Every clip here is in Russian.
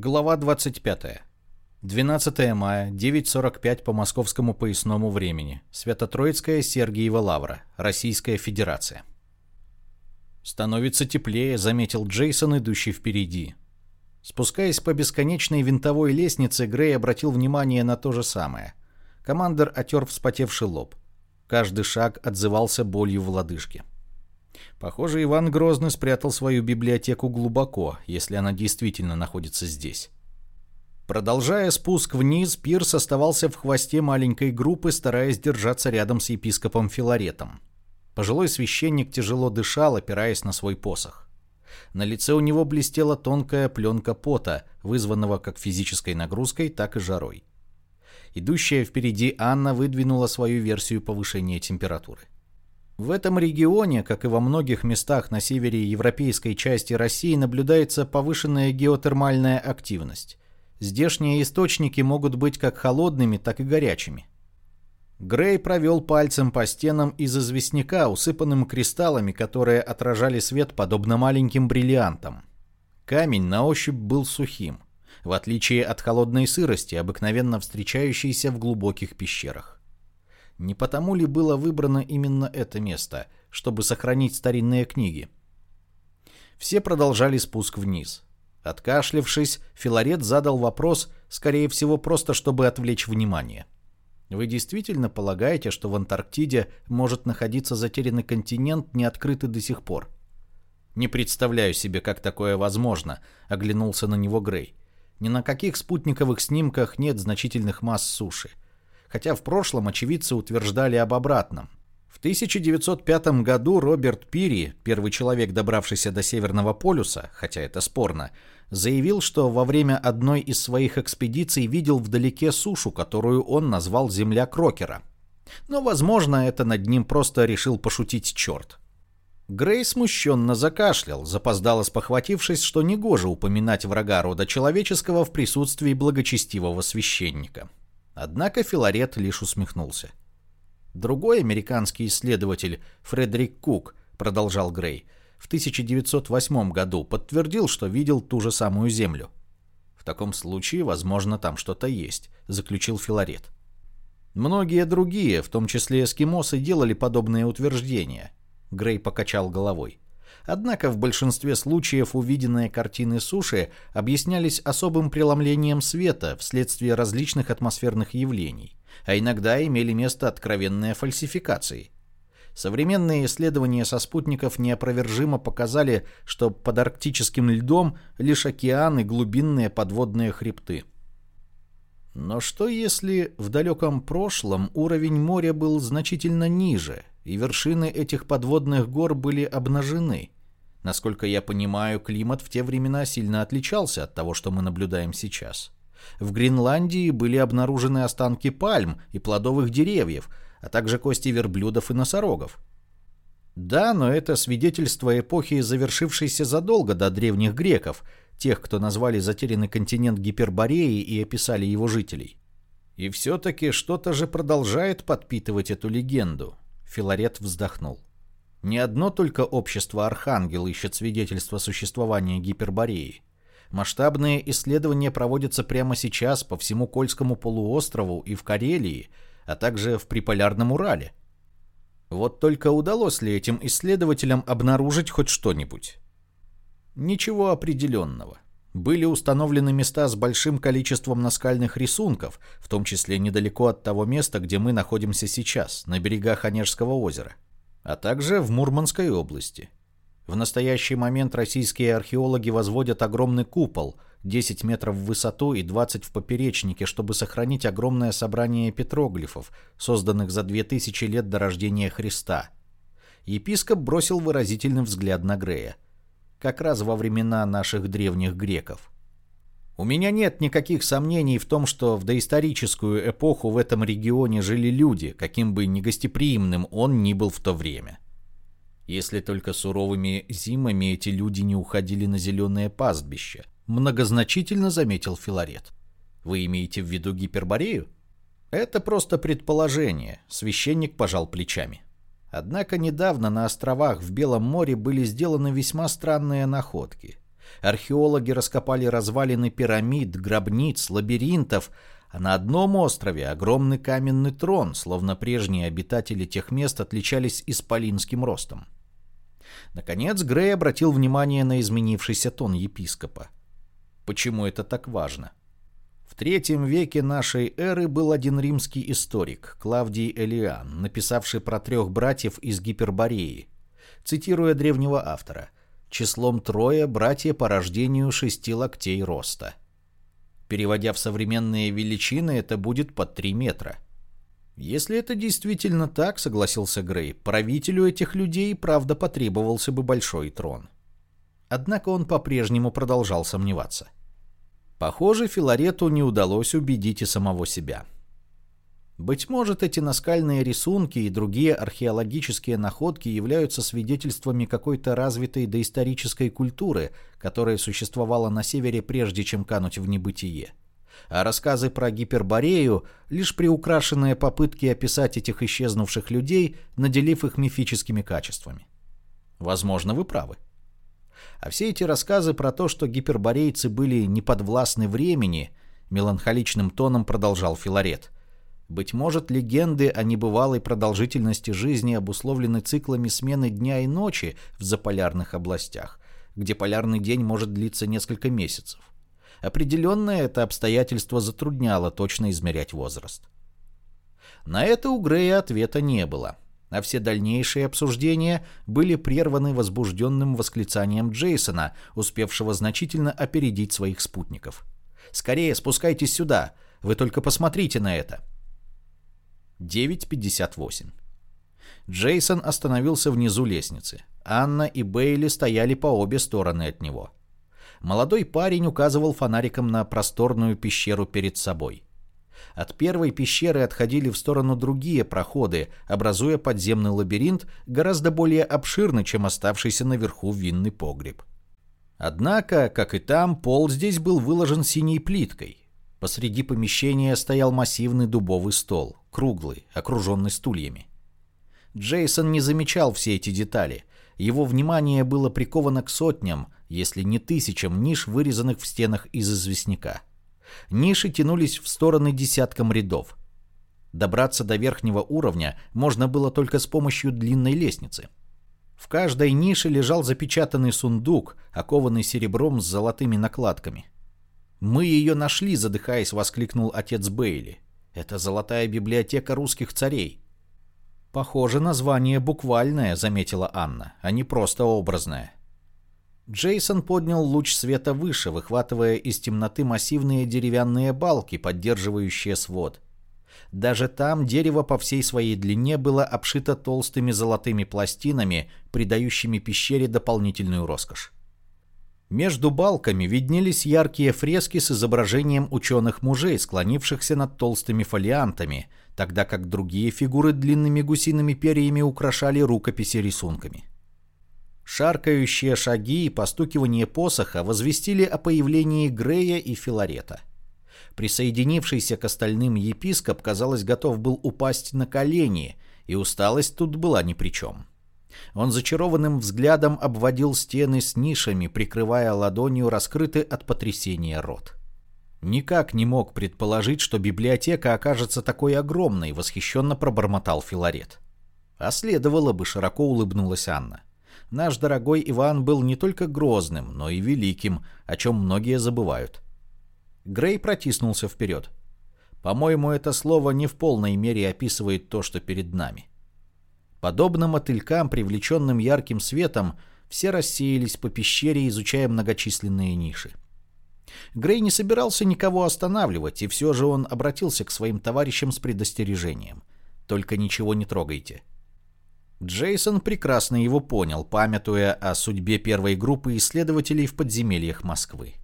Глава 25. 12 мая, 9.45 по московскому поясному времени. Свято-Троицкая Сергиева Лавра, Российская Федерация. «Становится теплее», — заметил Джейсон, идущий впереди. Спускаясь по бесконечной винтовой лестнице, Грей обратил внимание на то же самое. Командор отер вспотевший лоб. Каждый шаг отзывался болью в лодыжке. Похоже, Иван Грозный спрятал свою библиотеку глубоко, если она действительно находится здесь. Продолжая спуск вниз, Пирс оставался в хвосте маленькой группы, стараясь держаться рядом с епископом Филаретом. Пожилой священник тяжело дышал, опираясь на свой посох. На лице у него блестела тонкая пленка пота, вызванного как физической нагрузкой, так и жарой. Идущая впереди Анна выдвинула свою версию повышения температуры. В этом регионе, как и во многих местах на севере европейской части России, наблюдается повышенная геотермальная активность. Здешние источники могут быть как холодными, так и горячими. Грей провел пальцем по стенам из известняка, усыпанным кристаллами, которые отражали свет подобно маленьким бриллиантам. Камень на ощупь был сухим, в отличие от холодной сырости, обыкновенно встречающейся в глубоких пещерах. Не потому ли было выбрано именно это место, чтобы сохранить старинные книги? Все продолжали спуск вниз. Откашлившись, Филарет задал вопрос, скорее всего, просто чтобы отвлечь внимание. Вы действительно полагаете, что в Антарктиде может находиться затерянный континент, не открытый до сих пор? Не представляю себе, как такое возможно, оглянулся на него Грей. Ни на каких спутниковых снимках нет значительных масс суши хотя в прошлом очевидцы утверждали об обратном. В 1905 году Роберт Пири, первый человек, добравшийся до Северного полюса, хотя это спорно, заявил, что во время одной из своих экспедиций видел вдалеке сушу, которую он назвал «Земля Крокера». Но, возможно, это над ним просто решил пошутить черт. Грей смущенно закашлял, запоздало спохватившись, что негоже упоминать врага рода человеческого в присутствии благочестивого священника. Однако Филарет лишь усмехнулся. Другой американский исследователь, Фредерик Кук, продолжал Грей, в 1908 году подтвердил, что видел ту же самую Землю. В таком случае, возможно, там что-то есть, заключил Филарет. Многие другие, в том числе эскимосы, делали подобные утверждения. Грей покачал головой. Однако в большинстве случаев увиденные картины суши объяснялись особым преломлением света вследствие различных атмосферных явлений, а иногда имели место откровенные фальсификации. Современные исследования со спутников неопровержимо показали, что под арктическим льдом лишь океан и глубинные подводные хребты. Но что если в далеком прошлом уровень моря был значительно ниже, и вершины этих подводных гор были обнажены? Насколько я понимаю, климат в те времена сильно отличался от того, что мы наблюдаем сейчас. В Гренландии были обнаружены останки пальм и плодовых деревьев, а также кости верблюдов и носорогов. Да, но это свидетельство эпохи, завершившейся задолго до древних греков, тех, кто назвали затерянный континент Гипербореей и описали его жителей. И все-таки что-то же продолжает подпитывать эту легенду. Филарет вздохнул. Не одно только общество Архангел ищет свидетельства существования Гипербореи. Масштабные исследования проводятся прямо сейчас по всему Кольскому полуострову и в Карелии, а также в Приполярном Урале. Вот только удалось ли этим исследователям обнаружить хоть что-нибудь? Ничего определенного. Были установлены места с большим количеством наскальных рисунков, в том числе недалеко от того места, где мы находимся сейчас, на берегах Онежского озера а также в Мурманской области. В настоящий момент российские археологи возводят огромный купол, 10 метров в высоту и 20 в поперечнике, чтобы сохранить огромное собрание петроглифов, созданных за 2000 лет до рождения Христа. Епископ бросил выразительный взгляд на Грея. Как раз во времена наших древних греков. У меня нет никаких сомнений в том, что в доисторическую эпоху в этом регионе жили люди, каким бы негостеприимным он ни был в то время. Если только суровыми зимами эти люди не уходили на зеленое пастбище, многозначительно заметил Филарет. Вы имеете в виду Гиперборею? Это просто предположение, священник пожал плечами. Однако недавно на островах в Белом море были сделаны весьма странные находки – Археологи раскопали развалины пирамид, гробниц, лабиринтов, а на одном острове огромный каменный трон, словно прежние обитатели тех мест отличались исполинским ростом. Наконец Грей обратил внимание на изменившийся тон епископа. Почему это так важно? В третьем веке нашей эры был один римский историк, Клавдий Элиан, написавший про трех братьев из Гипербореи. Цитируя древнего автора, «Числом трое братья по рождению шести локтей роста». Переводя в современные величины, это будет под 3 метра. Если это действительно так, согласился Грей, правителю этих людей, правда, потребовался бы большой трон. Однако он по-прежнему продолжал сомневаться. Похоже, Филарету не удалось убедить и самого себя. Быть может, эти наскальные рисунки и другие археологические находки являются свидетельствами какой-то развитой доисторической культуры, которая существовала на севере прежде, чем кануть в небытие. А рассказы про Гиперборею — лишь приукрашенные попытки описать этих исчезнувших людей, наделив их мифическими качествами. Возможно, вы правы. А все эти рассказы про то, что гиперборейцы были неподвластны времени, меланхоличным тоном продолжал Филарет — быть может, легенды о небывалой продолжительности жизни обусловлены циклами смены дня и ночи в заполярных областях, где полярный день может длиться несколько месяцев. Определенно это обстоятельство затрудняло точно измерять возраст. На это у Грея ответа не было, а все дальнейшие обсуждения были прерваны возбужденным восклицанием Джейсона, успевшего значительно опередить своих спутников. «Скорее спускайтесь сюда! Вы только посмотрите на это!» 9.58. Джейсон остановился внизу лестницы. Анна и Бейли стояли по обе стороны от него. Молодой парень указывал фонариком на просторную пещеру перед собой. От первой пещеры отходили в сторону другие проходы, образуя подземный лабиринт, гораздо более обширный, чем оставшийся наверху винный погреб. Однако, как и там, пол здесь был выложен синей плиткой, Посреди помещения стоял массивный дубовый стол, круглый, окруженный стульями. Джейсон не замечал все эти детали. Его внимание было приковано к сотням, если не тысячам ниш, вырезанных в стенах из известняка. Ниши тянулись в стороны десяткам рядов. Добраться до верхнего уровня можно было только с помощью длинной лестницы. В каждой нише лежал запечатанный сундук, окованный серебром с золотыми накладками – «Мы ее нашли!» — задыхаясь, воскликнул отец Бейли. «Это золотая библиотека русских царей». «Похоже, название буквальное», — заметила Анна, — «а не просто образное». Джейсон поднял луч света выше, выхватывая из темноты массивные деревянные балки, поддерживающие свод. Даже там дерево по всей своей длине было обшито толстыми золотыми пластинами, придающими пещере дополнительную роскошь. Между балками виднелись яркие фрески с изображением ученых-мужей, склонившихся над толстыми фолиантами, тогда как другие фигуры длинными гусиными перьями украшали рукописи рисунками. Шаркающие шаги и постукивание посоха возвестили о появлении Грея и Филарета. Присоединившийся к остальным епископ, казалось, готов был упасть на колени, и усталость тут была ни при чем. Он зачарованным взглядом обводил стены с нишами, прикрывая ладонью раскрытый от потрясения рот. Никак не мог предположить, что библиотека окажется такой огромной, восхищенно пробормотал Филарет. А следовало бы, широко улыбнулась Анна. Наш дорогой Иван был не только грозным, но и великим, о чем многие забывают. Грей протиснулся вперед. По-моему, это слово не в полной мере описывает то, что перед нами. Подобно мотылькам, привлеченным ярким светом, все рассеялись по пещере, изучая многочисленные ниши. Грей не собирался никого останавливать, и все же он обратился к своим товарищам с предостережением. «Только ничего не трогайте». Джейсон прекрасно его понял, памятуя о судьбе первой группы исследователей в подземельях Москвы.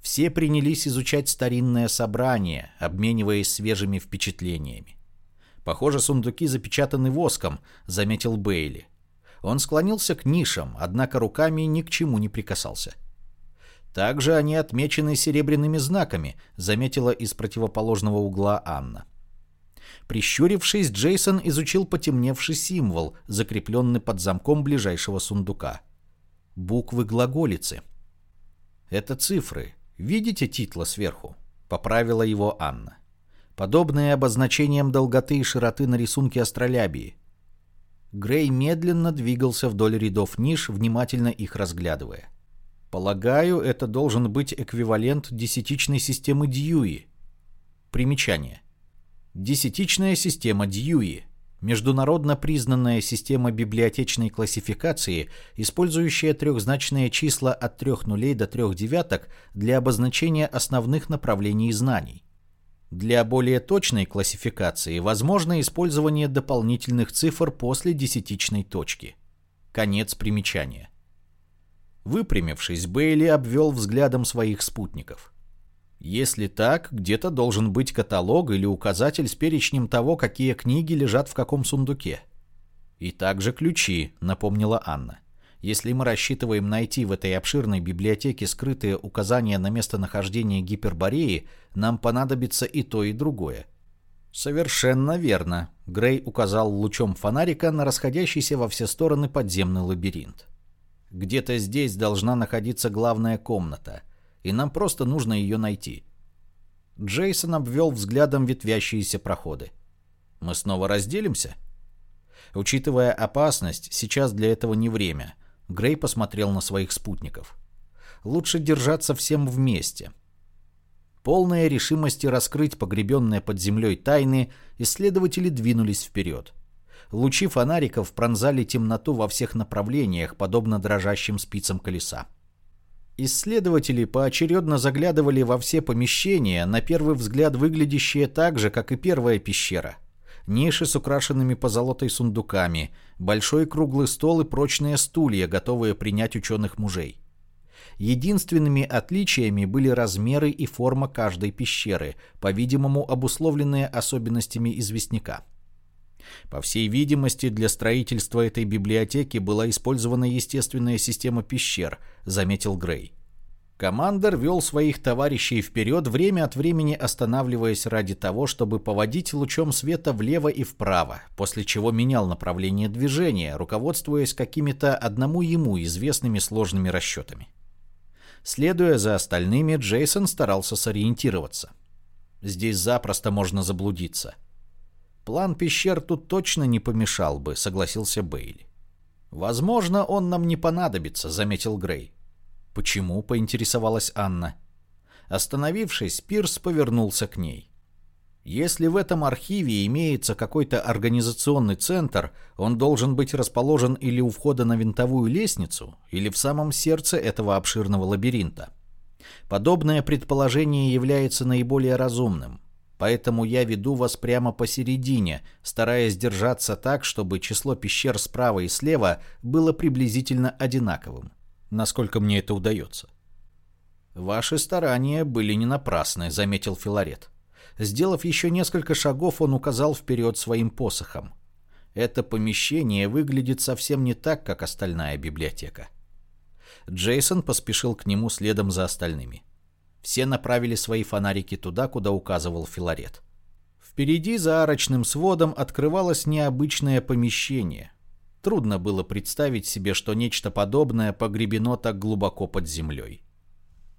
Все принялись изучать старинное собрание, обмениваясь свежими впечатлениями. Похоже, сундуки запечатаны воском, заметил Бейли. Он склонился к нишам, однако руками ни к чему не прикасался. Также они отмечены серебряными знаками, заметила из противоположного угла Анна. Прищурившись, Джейсон изучил потемневший символ, закрепленный под замком ближайшего сундука. Буквы глаголицы. Это цифры. Видите титла сверху? Поправила его Анна. Подобные обозначениям долготы и широты на рисунке астролябии. Грей медленно двигался вдоль рядов ниш, внимательно их разглядывая. Полагаю, это должен быть эквивалент десятичной системы Дьюи. Примечание. Десятичная система Дьюи – международно признанная система библиотечной классификации, использующая трехзначные числа от трех нулей до трех девяток для обозначения основных направлений знаний. Для более точной классификации возможно использование дополнительных цифр после десятичной точки. Конец примечания. Выпрямившись, Бейли обвел взглядом своих спутников. Если так, где-то должен быть каталог или указатель с перечнем того, какие книги лежат в каком сундуке. И также ключи, напомнила Анна. Если мы рассчитываем найти в этой обширной библиотеке скрытые указания на местонахождение Гипербореи, нам понадобится и то, и другое. Совершенно верно. Грей указал лучом фонарика на расходящийся во все стороны подземный лабиринт. Где-то здесь должна находиться главная комната, и нам просто нужно ее найти. Джейсон обвел взглядом ветвящиеся проходы. Мы снова разделимся? Учитывая опасность, сейчас для этого не время. Грей посмотрел на своих спутников. Лучше держаться всем вместе. Полная решимости раскрыть погребенные под землей тайны, исследователи двинулись вперед. Лучи фонариков пронзали темноту во всех направлениях, подобно дрожащим спицам колеса. Исследователи поочередно заглядывали во все помещения, на первый взгляд выглядящие так же, как и первая пещера – ниши с украшенными позолотой сундуками, большой круглый стол и прочные стулья, готовые принять ученых мужей. Единственными отличиями были размеры и форма каждой пещеры, по-видимому обусловленные особенностями известняка. По всей видимости, для строительства этой библиотеки была использована естественная система пещер, заметил Грей. Командор вел своих товарищей вперед, время от времени останавливаясь ради того, чтобы поводить лучом света влево и вправо, после чего менял направление движения, руководствуясь какими-то одному ему известными сложными расчетами. Следуя за остальными, Джейсон старался сориентироваться. Здесь запросто можно заблудиться. План пещер тут точно не помешал бы, согласился Бейли. Возможно, он нам не понадобится, заметил Грей. «Почему?» — поинтересовалась Анна. Остановившись, Пирс повернулся к ней. Если в этом архиве имеется какой-то организационный центр, он должен быть расположен или у входа на винтовую лестницу, или в самом сердце этого обширного лабиринта. Подобное предположение является наиболее разумным. Поэтому я веду вас прямо посередине, стараясь держаться так, чтобы число пещер справа и слева было приблизительно одинаковым насколько мне это удается. «Ваши старания были не напрасны», — заметил Филарет. Сделав еще несколько шагов, он указал вперед своим посохом. «Это помещение выглядит совсем не так, как остальная библиотека». Джейсон поспешил к нему следом за остальными. Все направили свои фонарики туда, куда указывал Филарет. Впереди за арочным сводом открывалось необычное помещение, Трудно было представить себе, что нечто подобное погребено так глубоко под землей.